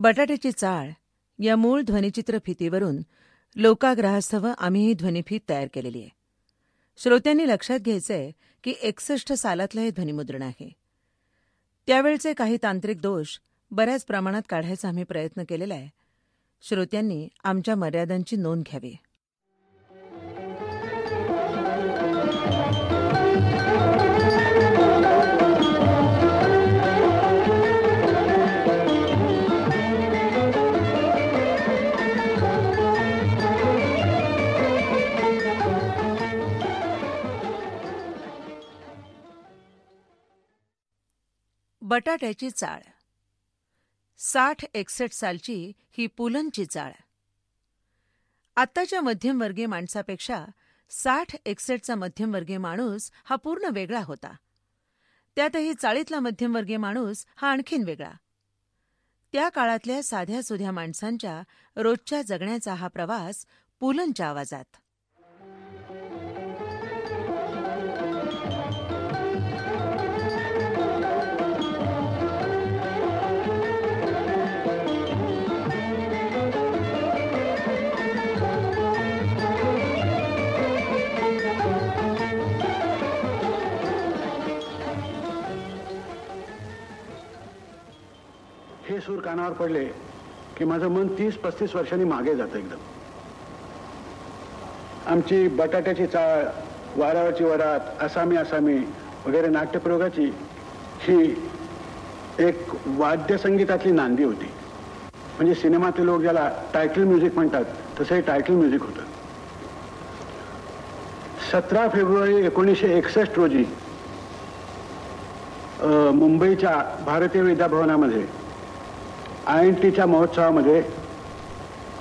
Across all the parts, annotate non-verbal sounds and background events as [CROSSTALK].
बटाट्याची चाळ या मूळ ध्वनिचित्रफितीवरून लोकाग्रहास्तव आम्ही ही ध्वनिफीत तयार केलेली आहे. श्रोत्यांनी लक्षात घ्यायचंय की एकसष्ट सालातलं हे ध्वनिमुद्रण आहे. त्यावेळचे काही तांत्रिक दोष बऱ्याच प्रमाणात काढायचा आम्ही प्रयत्न केलेला आहे. श्रोत्यांनी आमच्या मर्यादांची नोंद घ्यावी. बटाट्याची चाळ साठ एकसष्ट सालची ही पुलंची चाळ आत्ताच्या मध्यमवर्गीय माणसापेक्षा साठ एकसष्टचा मध्यमवर्गीय माणूस हा पूर्ण वेगळा होता. त्यातही चाळीतला मध्यमवर्गीय माणूस हा आणखीन वेगळा. त्या काळातल्या साध्या सुध्या माणसांच्या रोजच्या जगण्याचा हा प्रवास पुलंच्या आवाजात. सूर कानावर पडले की माझं मन तीस पस्तीस वर्षांनी मागे जातं एकदम. आमची बटाट्याची चाळ वारावरची वरात असामी असामी वगैरे नाट्यप्रयोगाची ही एक वाद्यसंगीतातली नांदी होती. म्हणजे सिनेमातले लोक ज्याला टायटल म्युझिक म्हणतात तसं हे टायटल म्युझिक होतं. सतरा फेब्रुवारी एकोणीसशे एकसष्ट रोजी मुंबईच्या भारतीय विद्याभवनामध्ये आय एन टीच्या महोत्सवामध्ये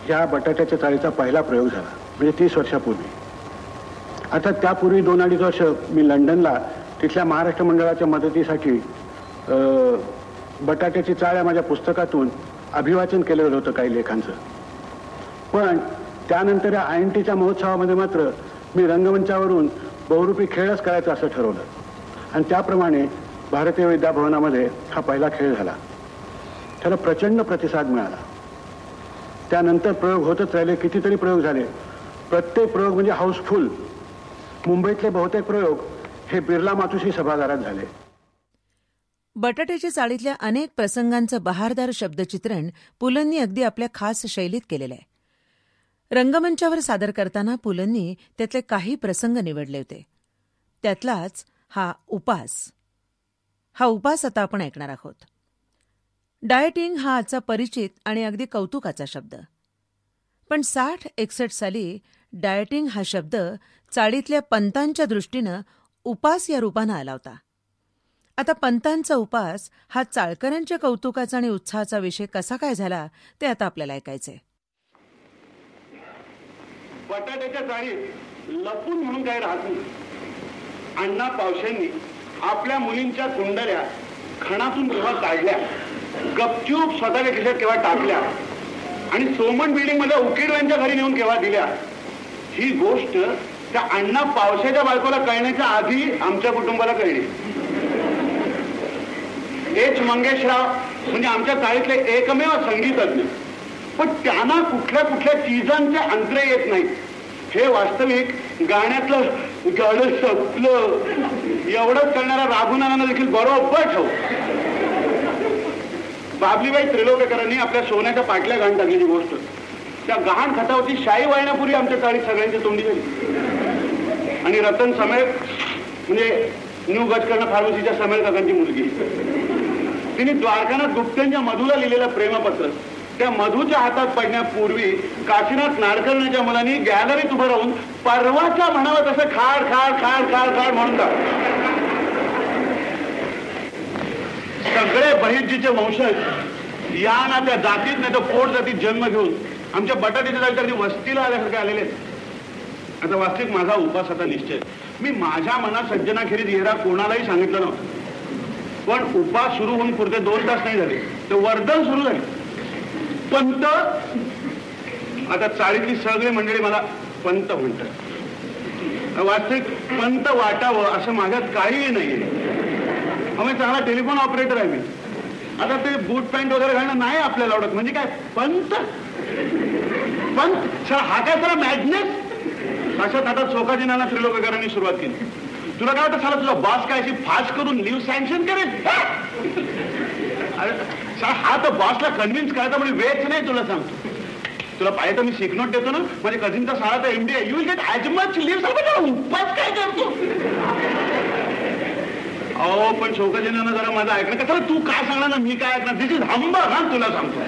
ह्या बटाट्याच्या चाळीचा पहिला प्रयोग झाला म्हणजे तीस वर्षापूर्वी. आता त्यापूर्वी दोन अडीच वर्ष मी लंडनला तिथल्या महाराष्ट्र मंडळाच्या मदतीसाठी बटाट्याची चाळ या माझ्या पुस्तकातून अभिवाचन केलेलं होतं काही लेखांचं. पण त्यानंतर या आय एन टीच्या महोत्सवामध्ये मात्र मी रंगमंचावरून बहुरूपी खेळच करायचा असं ठरवलं. आणि त्याप्रमाणे भारतीय विद्याभवनामध्ये हा पहिला खेळ झाला. त्याला प्रचंड प्रतिसाद मिळाला. त्यानंतर प्रयोग होतच राहिले कितीतरी प्रयोग झाले. प्रत्येक प्रयोग म्हणजे हाऊसफुल. मुंबईतले बहुतेक प्रयोग हे बिर्ला मातुशी सभागारात झाले. बटाट्याच्या चाळीतल्या अनेक प्रसंगांचं बहारदार शब्दचित्रण पुलंनी अगदी आपल्या खास शैलीत केलेलं आहे. रंगमंचावर सादर करताना पुलंनी त्यातले काही प्रसंग निवडले होते. त्यातलाच हा उपास. हा उपास आता आपण ऐकणार आहोत. डायटिंग हा आजचा परिचित आणि अगदी कौतुकाचा शब्द. पण साठ एकसष्ट साली डायटिंग हा शब्द चाळीतल्या पंतांच्या दृष्टीनं उपास या रूपानं आला होता. आता पंतांचा उपास हा चाळकऱ्यांच्या कौतुकाचा आणि उत्साहाचा विषय कसा काय झाला ते आता आपल्याला ऐकायचंय. बटाट्याच्या चाळीत लपून म्हणून काही राहत नाही. अण्णा पावशेंनी आपल्या मुलींच्या कुंडल्या खणातून जेव्हा काढल्या. गपचूप स्वतःच्या खिशात केव्हा टाकल्या आणि सोमन बिल्डिंगमध्ये उकिडव्यांच्या घरी नेऊन केव्हा दिल्या? ही गोष्ट त्या अण्णा पावसाच्या बायकोला कळण्याच्या आधी आमच्या कुटुंबाला कळली. एच मंगेशराव म्हणजे आमच्या चाळीतले एकमेव संगीतज्ञ. पण त्यांना कुठल्या कुठल्या चीजांचे अंतरे येत नाहीत. हे वास्तविक गाण्यातलं गाणं संपलं. एवढंच करणाऱ्या राघुनाना देखील बरोबर ठेव बाबलीबाई त्रिलोकेकरांनी आपल्या सोन्याच्या पाटल्या घाण टाकलेली गोष्ट. त्या गहाण खतावरती शाई वाळण्यापूर्वी आमच्या चाळीत सगळ्यांची तोंडी झाली. आणि रतन समेळ म्हणजे न्यू गजकर्ण फार्मसीच्या समेळ काकांची मुलगी. तिने द्वारकानाथ गुप्तेंच्या मधूला लिहिलेलं प्रेमपत्र त्या मधूच्या हातात पडण्यापूर्वी काशीनाथ नाडकर्णीच्या मुलांनी गॅलरीत उभं राहून परवाच्या म्हणावं तसं खाड खाड खाड खाड खाड म्हणून टाकलं. सगळे बहिर्जीचे वंशज या ना त्या जातीत नाही तर पोट जातीत जन्म घेऊन आमच्या बटाट्याच्या जागी अगदी वस्तीला आल्यासारखे आलेले आहेत. आता वास्तविक माझा उपास आता निश्चय. मी माझ्या मनात सज्जनाखेरीज येरा कोणालाही सांगितलं नव्हतं. पण उपास सुरू होऊन पुरते दोन तास नाही झाले. तर वर्धन सुरू झाले. पंत आता चाळीतली सगळी मंडळी मला पंत म्हणतात. वास्तविक पंत वाटावं असं माझ्यात काहीही नाहीये. आम्ही चांगला टेलिफोन ऑपरेटर आहे मी. आता ते बूट पॅन्ट वगैरे घालणं नाही आपल्याला आवडत. म्हणजे काय पंत? पंत? सर हा काय जरा मॅडनेस अशा थाटात चोखाजीनाला त्रिलोककारांनी सुरुवात केली. तुला काय वाटतं साला तुला बॉस काय अशी फास्ट करून लिव्ह सँक्शन करेल? अरे सर हा तर बॉसला कन्व्हिन्स करायचा म्हणजे वेच नाही तुला सांगतो. तुला पाहिजे तर मी सिग्नोट देतो ना? माझ्या कझिनचा साळा तर एमडी आहे you will get as much leave उपास काय करतो? अहो पण शोकजनानं जरा माझं ऐकणं कसं तू काय सांगणार ना? मी काय ऐकणार? दिस इज हंबर ना तुला सांगतो.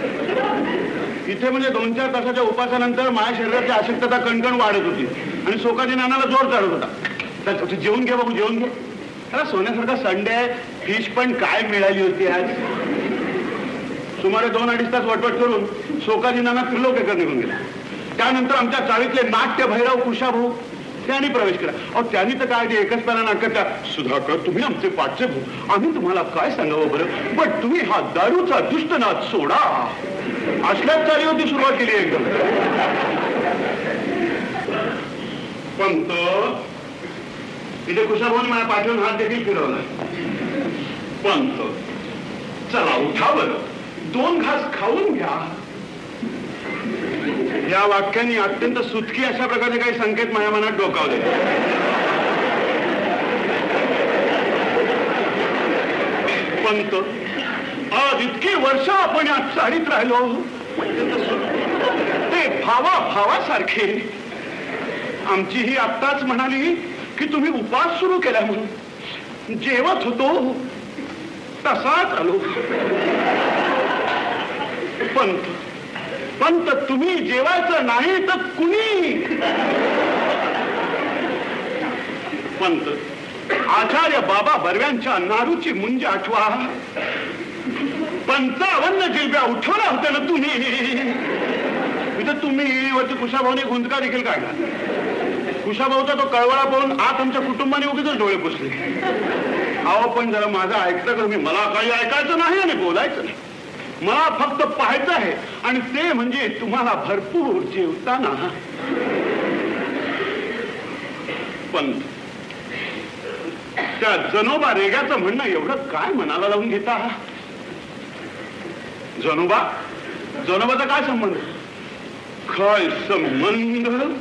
इथे म्हणजे दोन चार तासाच्या उपासानंतर माझ्या शरीराची अशक्तता कणकण वाढत होती. आणि शोकाजीनानाला जोर चढत होता. तर जेवून घे बाबू जेवून घे. त्याला सोन्यासारखा संडे आहे. फिश पण काय मिळाली होती आज? सुमारे दोन अडीच तास वटवट करून शोकाजीनाना त्रिलोकेकर निघून गेला. त्यानंतर आमच्या चाळीतले नाट्य भैरव कुशाभाऊ त्यांनी प्रवेश केला. अहो त्यांनी तर काय ते एकच पहिला नाटकाच्या सुधाकर तुम्ही आमचे पाठचे भाऊ. आम्ही तुम्हाला काय सांगावं बरं? पण तुम्ही हा दारूचा दुष्टनाद सोडा. असल्याच चालीवरती सुरुवात केली एकदम पंत इथे कुशाभाऊने मला पाठवून हात देखील फिरवला. पंत चला उठा बरं. दोन घास खाऊन घ्या. या वाक्याने अत्यंत सुटकी अशा प्रकारचे काही संकेत माझ्या मनात डोकावले. पंत आज इतकी वर्ष आपण या चाळीत राहिलो. ते भावा भावासारखे आमची ही आत्ताच म्हणाली की तुम्ही उपास सुरू केला म्हणून. जेवत होतो तसाच आलो. पंत पंत तुम्ही जेवायचं नाही तर कुणी? पंत आचार्य बाबा बर्व्यांच्या नारूची मुंज आठवा. पंचावन्न जिलब्या उठवल्या होत्या ना तुम्ही. इथं तुम्ही वरती कुशाभाऊने गुंतका देखील काढला. कुशाभाऊचा तो कळवळा पाहून आत आमच्या कुटुंबाने उगीच डोळे पुसले. अहो पण जरा माझं ऐकतं का तुम्ही? मला काही ऐकायचं नाही आणि बोलायचं नाही. मला फक्त पाहायचं आहे. आणि ते म्हणजे तुम्हाला भरपूर जेवताना. पण त्या जनोबा रेग्याचं म्हणणं एवढं काय मनाला लावून घेता? जनोबा जनोबाचा काय संबंध? काय संबंध?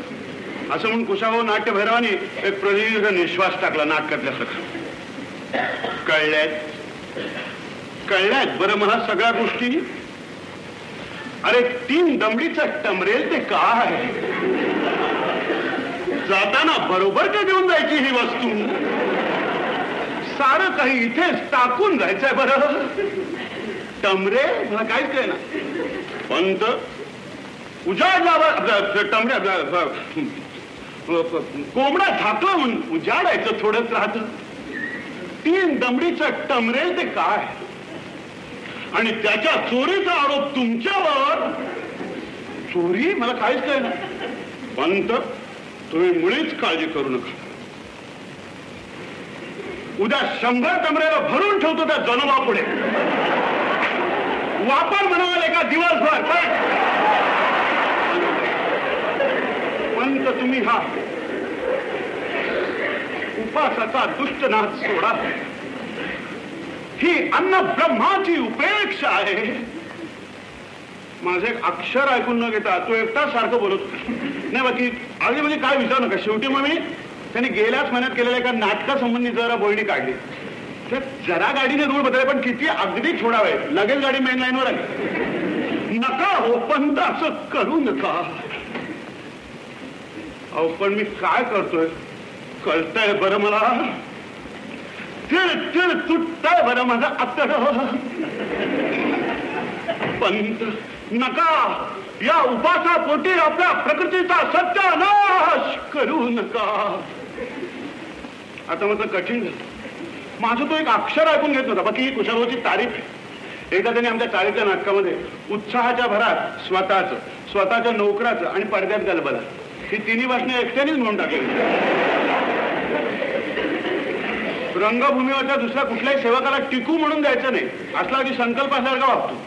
असं म्हणून कुशाभाऊ नाट्यभैरवाने एक प्रदीर्घ निश्वास टाकला नाटकातल्या सगळं कळल्यात कळल्यात बरं मला सगळ्या गोष्टी. अरे तीन दमडीचा टमरेल ते काय जाताना बरोबर का घेऊन जायची ही वस्तू? सारं काही इथेच टाकून जायचंय बरं. टमरे मला काहीच काय ना पंत उजाड लावा टमरे कोंबडा झाकला म्हणून उजाडायचं थोडंच राहत. तीन दमडीचं टमरेल ते काय आणि त्याच्या चोरीचा आरोप तुमच्यावर? चोरी? मला काहीच कळे ना पंत तुम्ही मुळीच काळजी करू नका. उद्या शंभर कमरेला भरून ठेवतो त्या जनोबा पुढे वापर म्हणाल एका दिवसभर. पंत तुम्ही हा उपासाचा दुष्टनाथ सोडा. ही अन्न ब्रह्माची उपेक्षा आहे. माझं एक अक्षर ऐकून न घेता तो एकटाच सारखं बोलत नाही बाकी आधी म्हणजे काय विचारू नका. शेवटी मग मी त्यांनी गेल्याच महिन्यात केलेल्या एका नाटकासंबंधी जरा बोलणी काढली. तर जरा गाडीने रूळ बदलले पण किती अगदी छोडावे. लगेच गाडी मेन लाईनवर आली. नका हो पण असं करू नका. अहो पण मी काय करतोय? कळतंय बरं मला. तिळ तिळ तुटतंय बरं माझं आतड पंत नका या उपासा पोटी आपल्या प्रकृतीचा सत्यानाश करू नका. आता माझं कठीण झालं. माझं तो एक अक्षर ऐकून घेत नव्हता. बाकी ही कुशाभाऊची तारीफ आहे. एकदा त्यांनी आमच्या चाळीच्या नाटकामध्ये उत्साहाच्या भरात स्वतःच स्वतःच्या नोकराचं आणि पडद्यात गलबला ही तिन्ही भाषणे एकट्यानेच म्हणून टाकली रंगभूमीवरच्या दुसऱ्या कुठल्याही सेवकाला टिकू म्हणून द्यायचं नाही. असला अगदी संकल्प असल्यासारखा वागतो.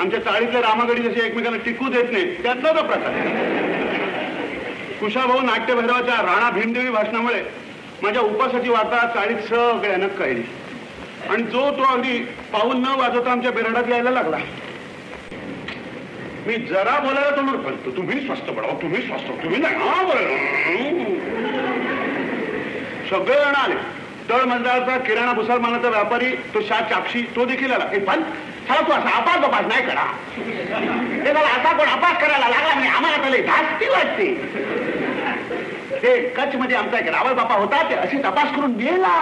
आमच्या चाळीतल्या रामागडी जसे एकमेकांना टिकू देत नाही त्यातला तो प्रकार कुशाभाऊ नाट्यभैरवाच्या राणा भीमदेवी भाषणामुळे माझ्या उपासाची वार्ता चाळीत सगळ्यानं कळली आणि जो तो अगदी पाऊल न वाजवता आमच्या बेरडात यायला लागला. मी जरा बोलायला तोंड पडतो. तुम्ही स्वस्त पडाव तुम्ही स्वस्त तुम्ही नाही. हा बोलायला सगळे जण आले. दळ मंडळाचा किराणा मुसलमानाचा व्यापारी तो शाह चाक्षी तो देखील आला. हे पण चला तू असा आपास बपास नाही करा. ते मला असा कोण आपास करायला लागला म्हणजे आम्हाला त्याला धास्ती वाटते. ते कच्छमध्ये आमचा एक रावळ बापा होता ते अशी तपास करून गेला.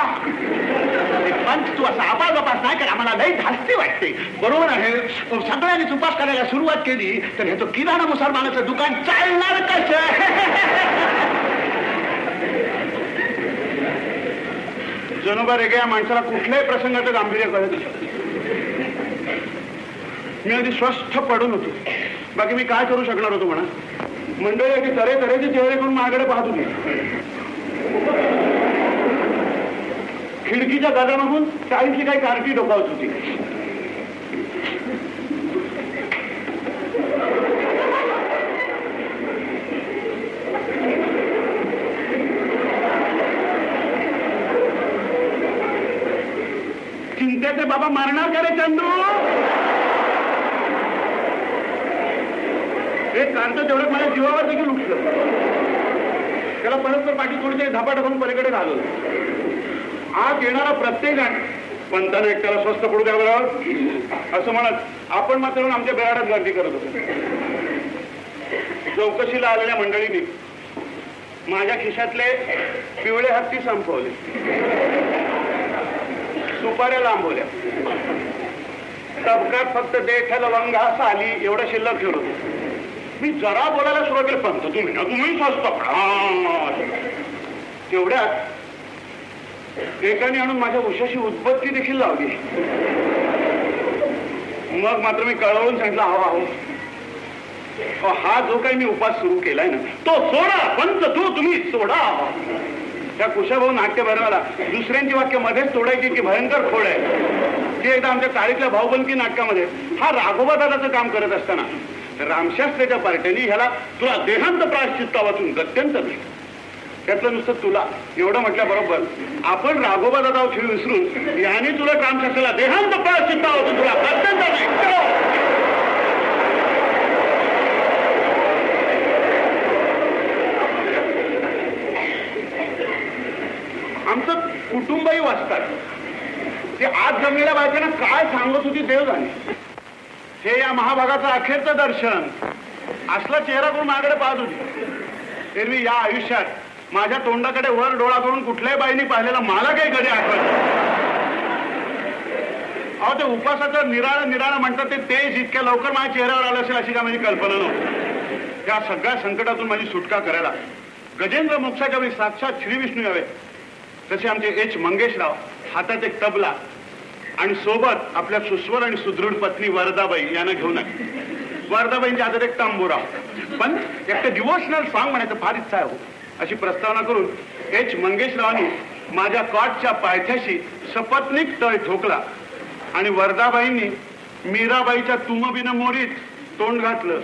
पंच तू असा आपास बापास नाही करा आम्हाला लई धास्ती वाटते. बरोबर आहे सगळ्यांनी उपास करायला सुरुवात केली तर हे तो किराणा मुसलमानाचं दुकान चालणार कसं? [LAUGHS] जनोबा रेगे या माणसाला कुठल्याही प्रसंगाचं गांभीर्य कळत मी अगदी स्वस्थ पडून होतो. बाकी मी काय करू शकणार होतो म्हणा? मंडळी अगदी तरे तऱ्हेचे चेहरे करून माझ्याकडे पाहत होती. खिडकीच्या गदामागून काहीची काही कारटी डोकावत होती. चिंतेचे बाबा मारणार का रे चंदू? हे कार्ट तेवढं माझ्या जीवावर देखील उठलं. त्याला परस्पर पाठी थोडीशी धापा टाकून पलीकडे घालवलं आज येणारा प्रत्येक जण पंताने एक त्याला स्वस्त पडू द्या बरोबर असं म्हणत आपण मात्र आमच्या बेराडात गर्दी करत होतो. चौकशीला आलेल्या मंडळींनी माझ्या खिशातले पिवळे हत्ती संपवले. सुपाऱ्या लांबवल्या तबकात फक्त देठ लवंगा साली एवढं शिल्लक ठेवलं. होतं. मी जरा बोलायला सुरुवात केली पंत तुम्ही ना तुम्ही स्वस्त तेवढ्यात एकाने आणून माझ्या उशाशी उद्बत्ती देखील लावली. मग मात्र मी कळवून सांगितलं हवा हो हा जो काही मी उपास सुरू केलाय ना तो सोडा पंत तू तुम्ही सोडा. त्या कुशाभाऊ नाट्य भरवाला दुसऱ्यांची वाक्य मध्येच तोडायची की भयंकर खोड आहे. ती एकदा आमच्या चाळीतल्या भाऊबंदकी नाटकामध्ये हा राघोबा दादाचं काम करत असताना रामशास्त्रीच्या पार्ट्यांनी ह्याला तुला देहांत प्रायश्चित्ता वाचून गत्यंत नाही त्यातलं नुसतं तुला एवढं म्हटल्याबरोबर आपण राघोबा दादा खेळ विसरून याने तुला रामशास्त्रीला देहांत प्रायश्चित्ता वाचून तुला गत्यंत नाही चलो. आमचं कुटुंबही वाचतात. ते आज जमलेल्या बायकांना काय सांगत होती देव जाणे. हे या महाभागाचं अखेरचं दर्शन. असला चेहरा करून माझ्याकडे पाहत होती? एरवी या आयुष्यात माझ्या तोंडाकडे वर डोळा करून कुठल्याही बाईने पाहिलेलं मला काही कधी आठवत अहो ते उपासाचं निराळ निराळं म्हणतात ते तेज इतक्या लवकर माझ्या चेहऱ्यावर आलं असेल अशी काय माझी कल्पना नव्हती. त्या सगळ्या संकटातून माझी सुटका करायला. गजेंद्र मोक्षाच्या वेळी साक्षात श्री विष्णू यावे तसे आमचे एच मंगेशराव हातात एक तबला आणि सोबत आपल्या सुस्वर आणि सुदृढ पत्नी वरदाबाई यांना घेऊन आले. वरदाबाईंच्या हातात एक तांबोरा पण एक डिवोशनल सॉंग म्हणायचं फार इच्छा आहे हो. अशी प्रस्तावना करून एच मंगेशरावांनी माझ्या कॉटच्या पायथ्याशी सपत्निक तळ ठोकला आणि वरदाबाईंनी मीराबाईच्या तुमबिन मोरीत तोंड घातलं.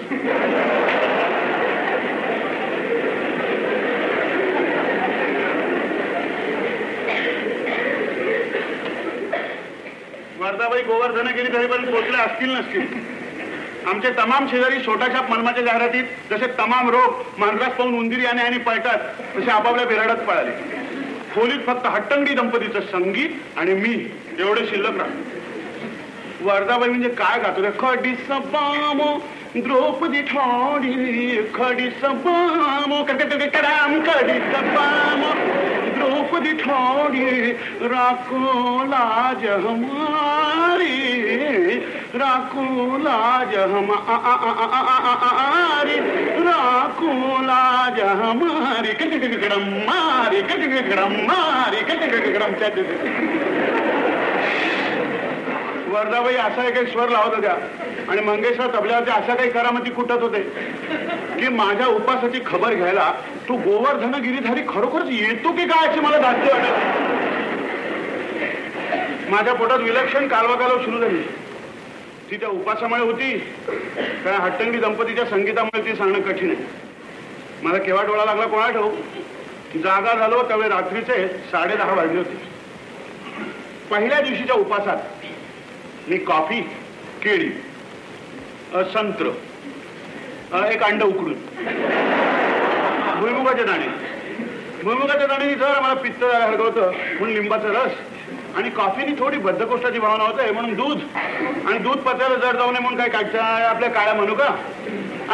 वर्धाबाई गोवर्धनगिरी तरीपर्यंत पोहोचल्या असतील नसतील. आमचे तमाम शेजारी छोट्याशा मलमाच्या जाहिरातीत जसे तमाम रोग मांजरास पाहून उंदिरी आणि आणि पळतात तसे आपापल्या बिराडात पळाले. खोलीत फक्त हट्टंगी दंपतीचं संगीत आणि मी एवढे शिल्लक राहतो. वर्धाबाई म्हणजे काय गातो रे? खडी सबाम द्रौपदी ठोडी खडी सबामो कराम खडी सबाम. راج هماري رڪو آري هماري لاجماري ڪڏهن وڪر ماري ڪڪر ماري ڪڏهن وڪرم چ वर्धाबाई असा एक स्वर लावत होत्या. आणि मंगेशराव तबल्यावरती अशा काही करामती कुटत होते? की माझ्या उपासाची खबर घ्यायला तू गोवर्धन गिरीधारी खरोखरच येतो की काय अशी मला धास्ती वाटत? माझ्या पोटात विलक्षण कालवा कालव सुरू झाली. ती त्या उपासामुळे होती. काय हट्टंगी दंपतीच्या संगीतामुळे ती सांगणं कठीण आहे. मला केव्हा डोळा लागला कोणा ठेवू जागा झालो त्यावेळी रात्रीचे साडे दहा वाजले होते. पहिल्या दिवशीच्या उपासात मी कॉफी केळी संत्र एक अंड उकडून. भुईमुगाचे दाणे. भुईमुगाच्या दाणे जर मला पित्त हडकं म्हणून लिंबाचा रस आणि कॉफीनी थोडी बद्धकोष्ठाची भावना होते म्हणून दूध. आणि दूध पचायला जड जाऊ नये म्हणून काय काढच्या आपल्या काळ्या म्हणू का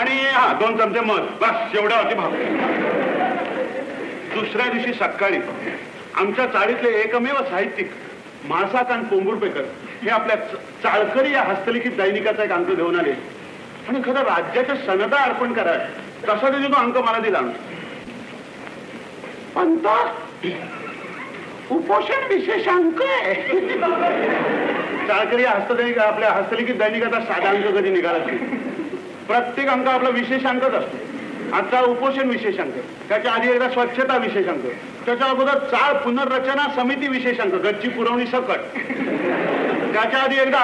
आणि हा दोन चमचे मध. बस एवढ्या होती भाव. दुसऱ्या दिवशी सकाळी आमच्या चाळीतले एकमेव साहित्यिक माळसाकांत पोंबुरपेकर हे आपल्या चाळकरी या हस्तलिखित दैनिकाचा एक अंक घेऊन आले. आणि खरं राज्याच्या सनदा अर्पण कराय तसा त्यांनी तो अंक मला दिला. पंत उपोषण विशेषांक आहे. चाळकरी हस्तदैनिक आपल्या हस्तलिखित दैनिकाचा साधा अंक कधी निघाला प्रत्येक अंक आपला विशेषांकच असतो. आजचा उपोषण विशेषांक. त्याच्या आधी एकदा स्वच्छता विशेषांक. त्याच्या अगोदर चाळ पुनर्रचना समिती विशेषांक. गच्ची पुरवणी सकट. त्याच्या आधी एकदा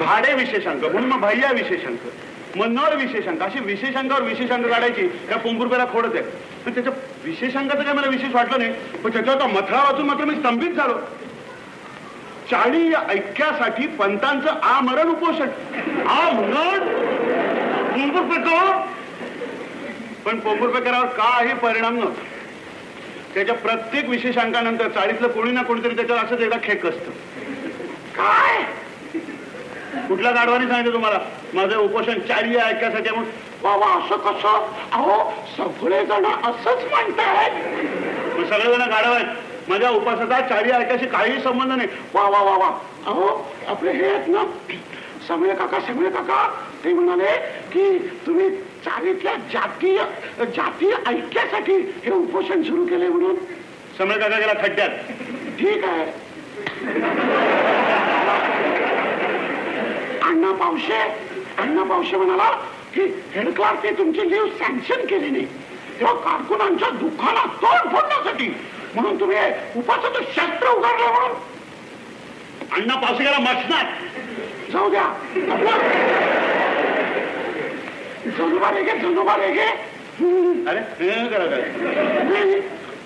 भाडे विशेषांक म्हणून मग भैया विशेषांक मनोर विशेषांक अशी विशेषांकावर विशेषांक काढायची त्या पोंबुरपेला खोडत आहे. पण त्याच्या विशेषांकाचं काय मला विशेष वाटलं नाही पण त्याच्यावर तो मथळा वाचून मात्र मी स्तंभित झालो. चाळी या ऐक्यासाठी पंतांचं आमरण उपोषण. आमरण पोंबुरपेकर पण पोंबुरपेकरावर काही परिणाम नव्हता. त्याच्या प्रत्येक विशेषांकानंतर चाळीतलं कोणी ना कोणीतरी त्याच्यावर असंच एकदा खेक असतं. काय? कुठल्या गाडवाने सांगितलं तुम्हाला? माझं उपोषण चारी आहे ऐक्यासाठी आहे म्हणून. बाबा असं कसं? अहो सगळे जण असंच म्हणतायत. मग सगळेजण गाडव आहेत. माझ्या उपासाचा चारी ऐक्याशी काही संबंध नाही. वा वा वा वा. अहो आपले हे आहेत ना. समळे काका समळे काका ते म्हणाले की तुम्ही चारीतल्या जातीय जातीय ऐक्यासाठी हे उपोषण सुरू केले म्हणून. समळे काका गेला खड्ड्यात. ठीक आहे अण्णा पावशे अण्णा पावशे म्हणाला की हेड क्लार्कने तुमची लीव सँक्शन केली नाही. तेव्हा कारकुनांच्या दुःखाला तोड फोडण्यासाठी म्हणून तुम्ही उपासाचं शस्त्र उगारलं म्हणून. अण्णा पावशे गेला मसणार. जाऊ द्या जनुबा रे गे जनुबा रे गे अरे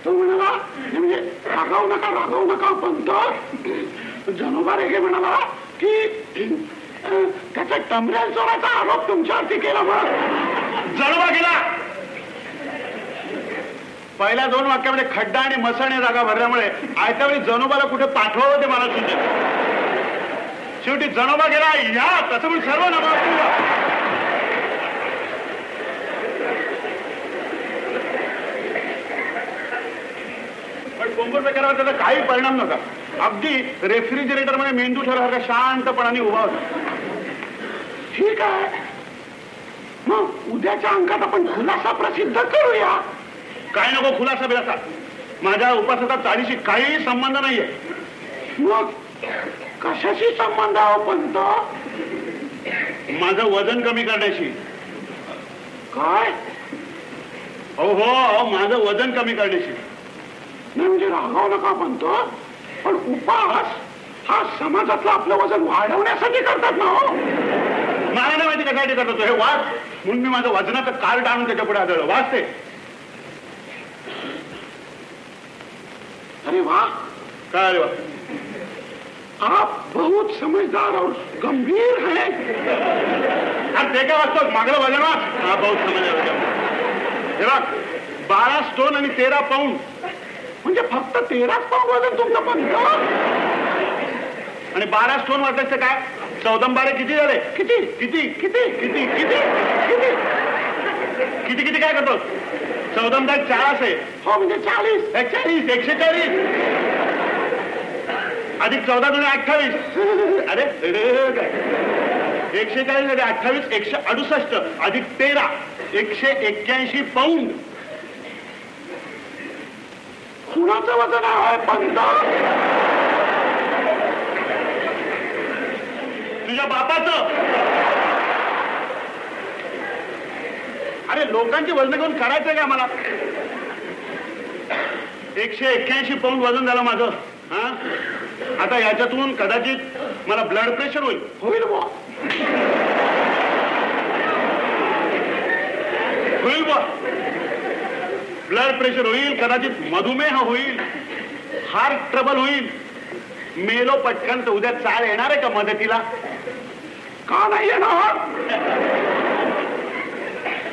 तो म्हणाला म्हणजे रागावू नका रागावू नका पंत. जनोबा रेगे म्हणाला की त्याचा टमऱ्याल चोराचा आरोप तुमच्यावरती केला मग जळवा गेला. पहिल्या दोन वाक्यामध्ये खड्डा आणि मसळणे जागा भरल्यामुळे आयत्या वेळी जनोबाला कुठे पाठवावं ते मला सुचत शेवटी जनोबा गेला या तसं पण सर्व नका पण कोंबूर त्याचा काही परिणाम नव्हता. अगदी रेफ्रिजरेटरमध्ये मेंदू ठरवला शांतपणाने उभा होता. ठीक आहे. मग उद्याच्या अंकात आपण खुलासा प्रसिद्ध करूया. काय नको खुलासा बिलासा. माझ्या उपासाचा चाळीशी काही संबंध नाहीये. मग कशाशी संबंध आहो पंत? माझं वजन कमी करण्याशी. काय? हो हो माझं वजन कमी करण्याशी. नाही म्हणजे रागाव नका म्हणतो पण उपास हा समाजातलं आपलं वजन वाढवण्यासाठी करतात ना हो. मला नाही माहिती कशासाठी करतो तो हे वाच. म्हणून मी माझं वजनाचं कार्ड आणून त्याच्या पुढे आढळलं वाचते अरे वा. काय अरे वा आप बहुत समझदार और गंभीर है. अरे ते काय वाचतो मागलं वजन वाच. हा बहुत समजदार हे बघ बारा स्टोन आणि तेरा पाऊंड म्हणजे फक्त तेराच पाऊंड वजन तुमचं पण आणि बारा स्टोन वाटायचं काय? चौदम बारे किती झाले? किती? किती? किती? किती? किती? किती? किती किती काय करतो चौदम दहा चाळीस आहे. हो म्हणजे चाळीस. चाळीस एकशे चाळीस. अधिक चौदा दोन अठ्ठावीस. अरे अरे, काय? एकशे चाळीस आणि अठ्ठावीस एकशे अडुसष्ट. अधिक तेरा एकशे एक्क्याऐंशी पाऊंड. कुणाचं वजन आहे पंत? तुझ्या बापाचं. अरे लोकांची वजन घेऊन करायचं का मला एकशे एक्क्याऐंशी पाऊंड वजन झालं माझं. हा? आता याच्यातून कदाचित मला ब्लड प्रेशर होईल. होईल बुवा. होईल बुवा. ब्लड प्रेशर होईल कदाचित मधुमेह होईल हार्ट ट्रबल होईल. मेलो पटकन तर उद्या चाळ येणार आहे का मदतीला? का नाही येणार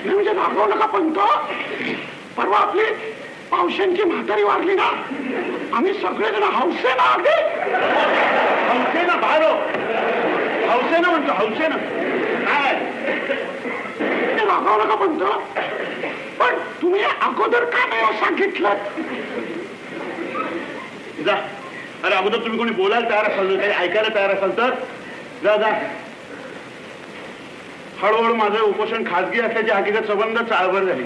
नाही म्हणजे दाखवू नका पण तो परवा आपली पावशांची म्हातारी वारली ना. आम्ही सगळेजण हौसेना अगदी हौसेना बारो हौसेना म्हणतो हौसेना. काय? ते दाखवू नका पण तुम्ही अगोदर का नाही हो सांगितलं? जा. अरे अगोदर तुम्ही कोणी बोलायला तयार असाल ना, काही ऐकायला तयार असाल तर? जा जा. हळूहळू माझं उपोषण खाजगी असल्याची हकीकत संबंध चाळभर झाली.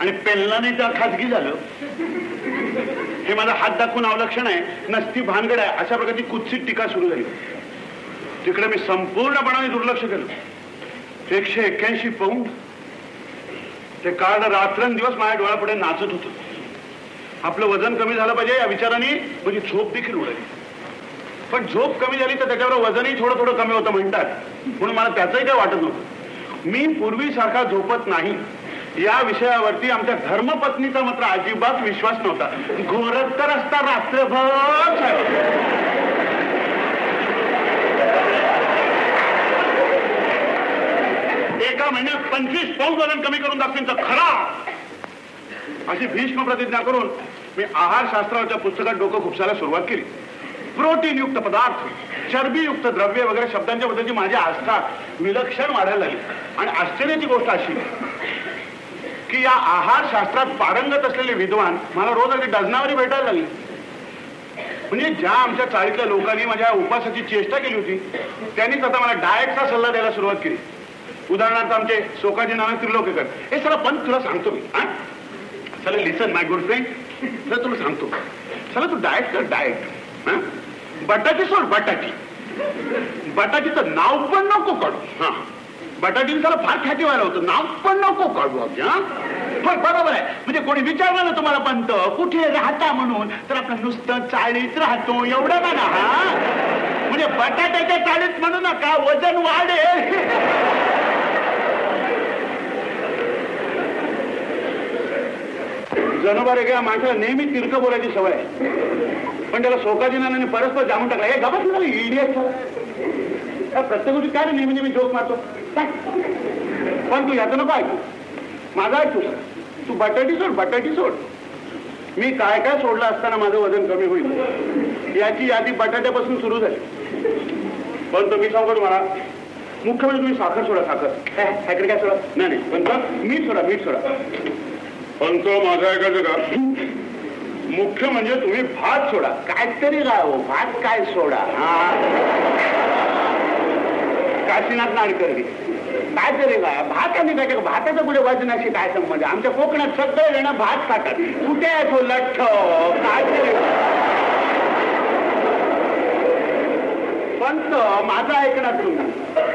आणि पेल्लाने त्या खाजगी झालं. हे माझा हात दाखवून अवलक्षण आहे. नसती भानगड आहे. अशा प्रकारची कुत्सित टीका सुरू झाली. तिकडे मी संपूर्णपणाने दुर्लक्ष केलं. एकशे एक्क्याऐंशी पाऊंड ते कार्ड रात्रंदिवस माझ्या डोळ्यापुढे नाचत होतं. आपलं वजन कमी झालं पाहिजे या विचाराने म्हणजे झोप देखील उडाली. पण झोप कमी झाली तर त्याच्यावर वजनही थोडं थोडं कमी होतं म्हणतात. म्हणून मला त्याचंही काय वाटत नव्हतं. मी पूर्वीसारखा झोपत नाही. या विषयावरती आमच्या धर्मपत्नीचा मात्र अजिबात विश्वास नव्हता. घोरत तर असता रात्रभर. एका महिन्यात पंचवीस पाऊस वजन कमी करून दाखवेन तर खरा. अशी भीष्म प्रतिज्ञा करून मी आहार शास्त्राच्या पुस्तकात डोकं खुपसायला सुरुवात केली. प्रोटीन युक्त पदार्थ चरबीयुक्त द्रव्य वगैरे शब्दांच्या बद्दलची माझी आस्था विलक्षण वाढायला लागली. आणि आश्चर्याची गोष्ट अशी की या आहार शास्त्रात पारंगत असलेले विद्वान मला रोज अगदी डझनावरी भेटायला लागले. म्हणजे ज्या आमच्या चाळीतल्या लोकांनी माझ्या उपासाची चेष्टा केली होती त्यांनीच आता मला डाएटचा सल्ला द्यायला सुरुवात केली. उदाहरणार्थ आमचे सोकाजी नाना त्रिलोकेकर. हे सर पण तुला सांगतो मी चला listen my good friend sir तुला सांगतो. चला तू डाएट कर डाएट. बटाटी सोड बटाटी बटाटीचं नाव पण नको काढू. हा. बटाटीने त्याला फार ख्याती व्हायला होतं. नाव पण नको काढू अगदी हा. पण बरोबर आहे. म्हणजे कोणी विचारलं ना तुम्हाला पंत कुठे राहता म्हणून? तर आपण नुसतं चाळीत राहतो एवढं का ना हा. म्हणजे बटाट्याच्या चाळीत म्हणू नका वजन वाढेल जणोबारे या माणसाला नेहमी तिरकं बोलायची सवय आहे. पण त्याला सोकाजीनाने परस्पर जामून टाकला. हे गबस मला इडियट प्रत्येक गोष्टी काय रे नेहमी नेहमी जोक मारतो. काय? पण तू याचं नको ऐकू. माझा ऐकू तू. बटाटी सोड बटाटी सोड. मी काय काय सोडलं असताना माझं वजन कमी होईल. याची यादी बटाट्यापासून सुरू झाली. पण तुम्ही सांगतो तुम्हाला मुख्य म्हणजे तुम्ही साखर सोडा साखर. साखर काय सोडा? नाही नाही. पण मीठ सोडा मीठ सोडा. पण तो माझा ऐकायचं का? मुख्य म्हणजे तुम्ही भात सोडा. काहीतरी काय हो भात काय सोडा? हा. काशीनाथ नाडकर्णी काय तरी काय भात आणि काय भाताचं कुठे वजनाशी काय संबंध? आमच्या कोकणात सगळे जण भात खातात. कुठे आहे तो लठ्ठ? काय पंत माझा ऐकणार तुम्ही?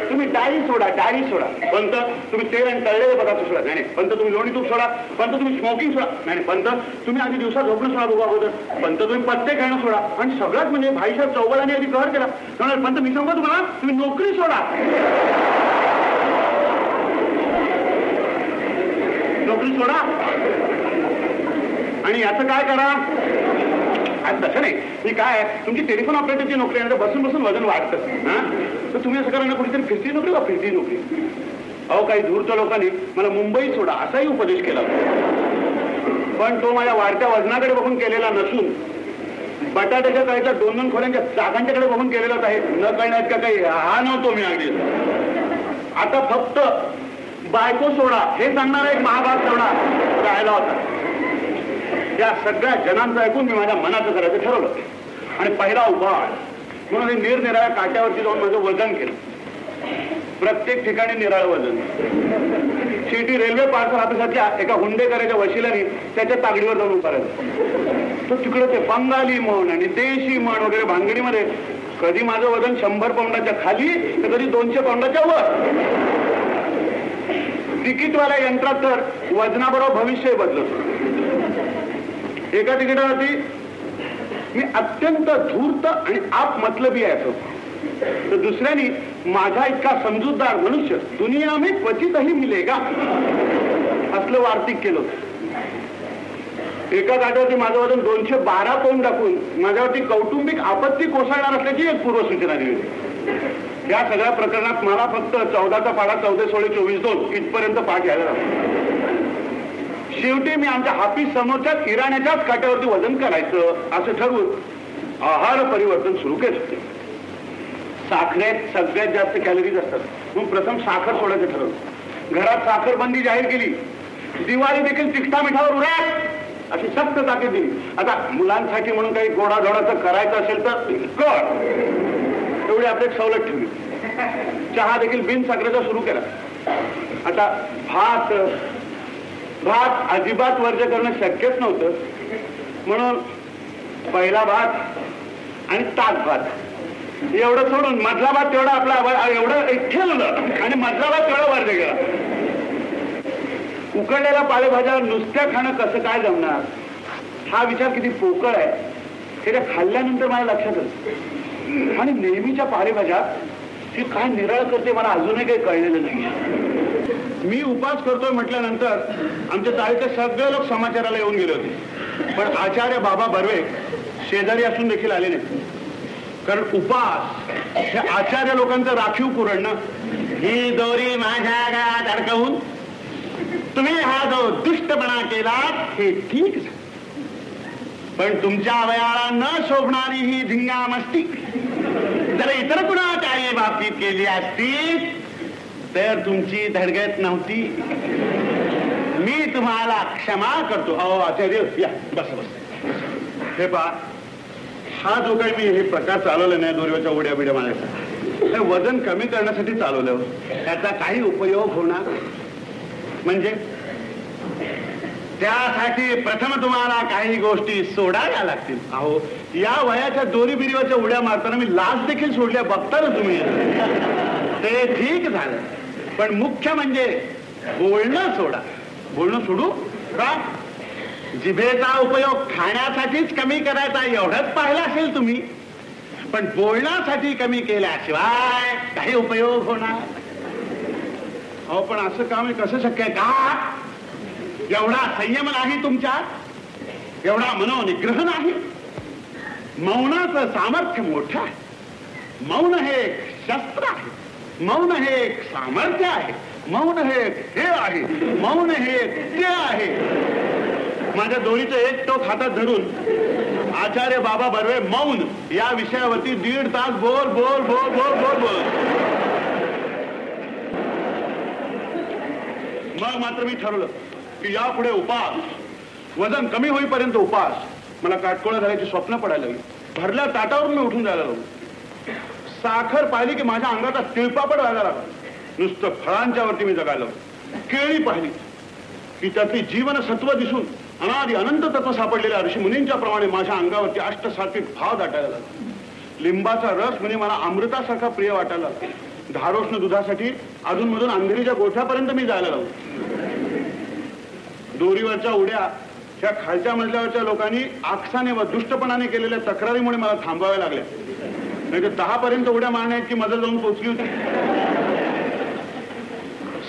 तुम्ही डाळी सोडा डाळी सोडा. पंत तुम्ही तेल आणि तळलेले पदार्थ सोडा. नाही पंत तुम्ही लोणी तूप सोडा. पंत तुम्ही स्मोकिंग सोडा. नाही पंत तुम्ही आधी दिवसात झोपणं सोडा बघा अगोदर. पंत तुम्ही पत्ते खेळणं सोडा. आणि सगळ्यात म्हणजे भाईसाहेब चौबलाने आधी कहर केला. म्हणून पंत मी सांगतो तुम्हाला तुम्ही नोकरी सोडा. नोकरी सोडा. आणि याचं काय करा? आणि तसं नाही मी काय तुमची टेलिफोन ऑपरेटरची नोकरी आहे ना, बसून बसून वजन वाढतं. हां? तर तुम्ही असं करा ना कुठेतरी फिरती नोकरी का फिरती नोकरी? अहो काही दूरच्या लोकांनी मला मुंबई सोडा असाही उपदेश केला पण तो माझ्या वाढत्या वजनाकडे बघून केलेला नसून बटाट्याच्या काहीच्या दोन दोन खोल्यांच्या जागांच्याकडे बघून केलेलाच आहे न कळण्यात का काही हा नव्हतो मी अगदी. आता फक्त बायको सोडा हे सांगणारा एक महाभाग सोडा राहिला होता. या सगळ्या जनांचं ऐकून मी माझ्या मनाचं करायचं ठरवलं. आणि पहिला उपाय म्हणून मी निरनिराळ्या काट्यावरती जाऊन माझं वजन केलं. प्रत्येक ठिकाणी निराळ वजन. सिटी रेल्वे पार्सल ऑफिसातल्या एका हुंडेकराच्या वशिलाने त्याच्या तागडीवर जाऊन उभारायचं तो तिकडे ते बंगाली म्हण आणि देशी म्हण वगैरे भानगडीमध्ये कधी माझं वजन शंभर पाऊंडाच्या खाली तर कधी दोनशे पाऊंडाच्या वर. तिकीटवाल्या यंत्रात तर वजनाबरोबर भविष्य बदलत एका तिकिटावरती मी अत्यंत धूर्त आणि आप मतलबी आहे असं. तर दुसऱ्यानी माझा इतका समजूतदार मनुष्य दुनिया मी क्वचितही मिलेगा असलं वार्तिक केलं एका काठावरती माझं वजन दोनशे बारा पौंड टाकून माझ्यावरती कौटुंबिक आपत्ती कोसळणार असल्याची एक पूर्वसूचना दिली होती. या सगळ्या प्रकरणात मला फक्त चौदाचा पाडा चौदा सोळे चोवीस दोन इथपर्यंत पाठ घ्यायला लागला. शेवटी मी आमच्या हाफीस समोरच्या किराण्याच्याच काट्यावरती वजन करायचं असं ठरवून आहार परिवर्तन सुरू केलं होते. साखरेत सगळ्यात जास्त कॅलरीज असतात. मग प्रथम साखर सोडायचं ठरवलं. घरात साखर बंदी जाहीर केली. दिवाळी देखील तिखटा मिठावर उरात अशी सक्त ताकीद दिली. आता मुलांसाठी म्हणून काही गोडाधोडाचं करायचं असेल तर कर एवढी आपली एक सवलत ठेवली. चहा देखील बिन साखरेचा सुरू केला. आता भात भात अजिबात वर्ज करणं शक्यच नव्हतं. म्हणून पहिला भात आणि ताक भात. एवढं सोडून मधला भात तेवढा आपला एवढं ठेवलं आणि मधला भात तेवढा वर्ज गेला उकडलेल्या पालेभाज्या नुसत्या खाणं कसं काय जमणार? हा विचार किती पोकळ आहे. हे त्या खाल्ल्यानंतर मला लक्षात आलं. आणि नेहमीच्या पालेभाज्या ती काय निराळ करते मला अजूनही काही कळलेलं नाही मी उपास करतोय म्हटल्यानंतर आमच्या चाळीचे सगळे लोक समाचाराला येऊन गेले होते. पण आचार्य बाबा बर्वे शेजारी असून देखील आले नाही कारण उपास हे आचार्य लोकांचं राखीव पुरण ही दोरी माझ्या गात अडकवून तुम्ही हा जो दुष्टपणा केला हे ठीक पण तुमच्या अवयाला न शोभणारी ही धिंगा मस्ती जर इतर कुणाच्याही बाबतीत केली असती तर तुमची धडगत नव्हती. मी तुम्हाला क्षमा करतो. अहो आचार्य या. बस बस. हे पा हा जो काही मी हे प्रकार चालवला नाही दोरीवरच्या उड्या बिड्या मारायचा. हे वजन कमी करण्यासाठी चालवलं. त्याचा काही उपयोग होणार म्हणजे? त्यासाठी प्रथम तुम्हाला काही गोष्टी सोडाव्या लागतील. अहो या वयाच्या दोरी बिरीवरच्या उड्या मारताना मी लाच देखील सोडल्या बघता ना तुम्ही. ते ठीक झालं. पण मुख्य म्हणजे बोलणं सोडा. बोलणं सोडू? का? जिभेचा उपयोग खाण्यासाठीच कमी करायचा एवढंच पाहिलं असेल तुम्ही. पण बोलण्यासाठी कमी केल्याशिवाय काही उपयोग होणार. अहो पण असं काम कसं शक्य आहे? का? एवढा संयम नाही तुमच्यात? एवढा मनोनिग्रह नाही? मौनाचं सामर्थ्य मोठं आहे. मौन हे एक शस्त्र आहे. मौन हे एक सामर्थ्य आहे. मौन हे एक हे आहे. मौन हे एक ते आहे. माझ्या दोरीचं एक टोक हातात धरून आचार्य बाबा बर्वे मौन या विषयावरती दीड तास बोल बोल बोल बोल बोल बोल. मग मात्र मी ठरवलं की यापुढे उपास वजन कमी होईपर्यंत उपास. मला काटकोळा झाल्याची स्वप्न पडायला लागली. भरल्या ताटावरून मी उठून जायला लागलो. साखर पाहिली की माझ्या अंगाचा तिळपापड व्हायला लागला. नुसतं फळांच्या वरती मी जगायला. केळी पाहिली. की त्यातली जीवनसत्व दिसून अनादि अनंत तत्व सापडलेल्या ऋषी मुनींच्या प्रमाणे माझ्या अंगावरती अष्टसात्विक भाव दाटायला लागला. लिंबाचा रस म्हणजे मला अमृतासारखा प्रिय वाटायला लागला. धारोष्ण दुधासाठी अजूनमधून अंधेरीच्या गोठ्यापर्यंत मी जायला लागलो. दोरीवरच्या उड्या ह्या खालच्या मजल्यावरच्या लोकांनी आक्षाने व दुष्टपणाने केलेल्या तक्रारीमुळे मला थांबवाव्या लागल्या. नाही तर दहा पर्यंत उड्या मारण्याची मदत जाऊन पोचली होती.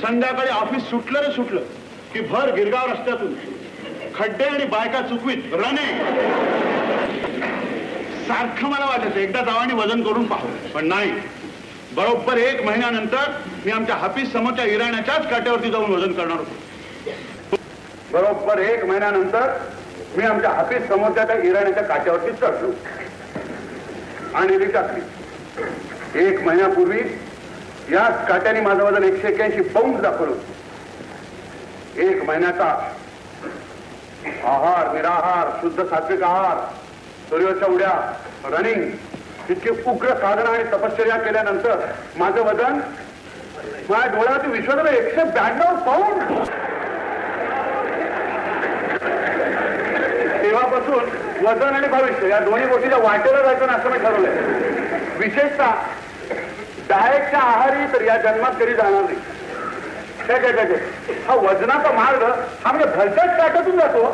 संध्याकाळी ऑफिस सुटलं रे सुटलं. की भर गिरगाव रस्त्यातून. खड्डे आणि बायका चुकवीत. रणे! सारखं मला वाटायचं एकदा जावानी वजन करून पाहू. पण नाही. बरोबर एक महिन्यानंतर मी आमच्या हाफीस समोरच्या इराण्याच्याच काट्यावरती जाऊन वजन करणार होतो. बरोबर एक महिन्यानंतर मी आमच्या हाफीस समोरच्या त्या इराण्याच्या काट्यावरती चढलो. आणि ती टाकली एक महिन्यापूर्वी याच काट्याने माझं वजन एकशे एक्याऐंशी पाऊंड दाखवलं होतं. एक महिन्याचा आहार निराहार शुद्ध सात्विक आहार सूर्याच्या उड्या रनिंग इतके उग्र साधना आणि तपश्चर्या केल्यानंतर माझं वजन माझ्या डोळ्यावरती विश्वास एकशे ब्याण्णव पाऊंड तेव्हापासून वजन आणि भविष्य या दोन्ही गोष्टीच्या वाटेला जायचं असं मी ठरवलंय. विशेषतः डायटच्या आहारी तर या जन्मात कधी जाणार नाही. काय काय काय. हा. वजनाचा मार्ग हा म्हणजे भलत्याच काटातून जातो हो.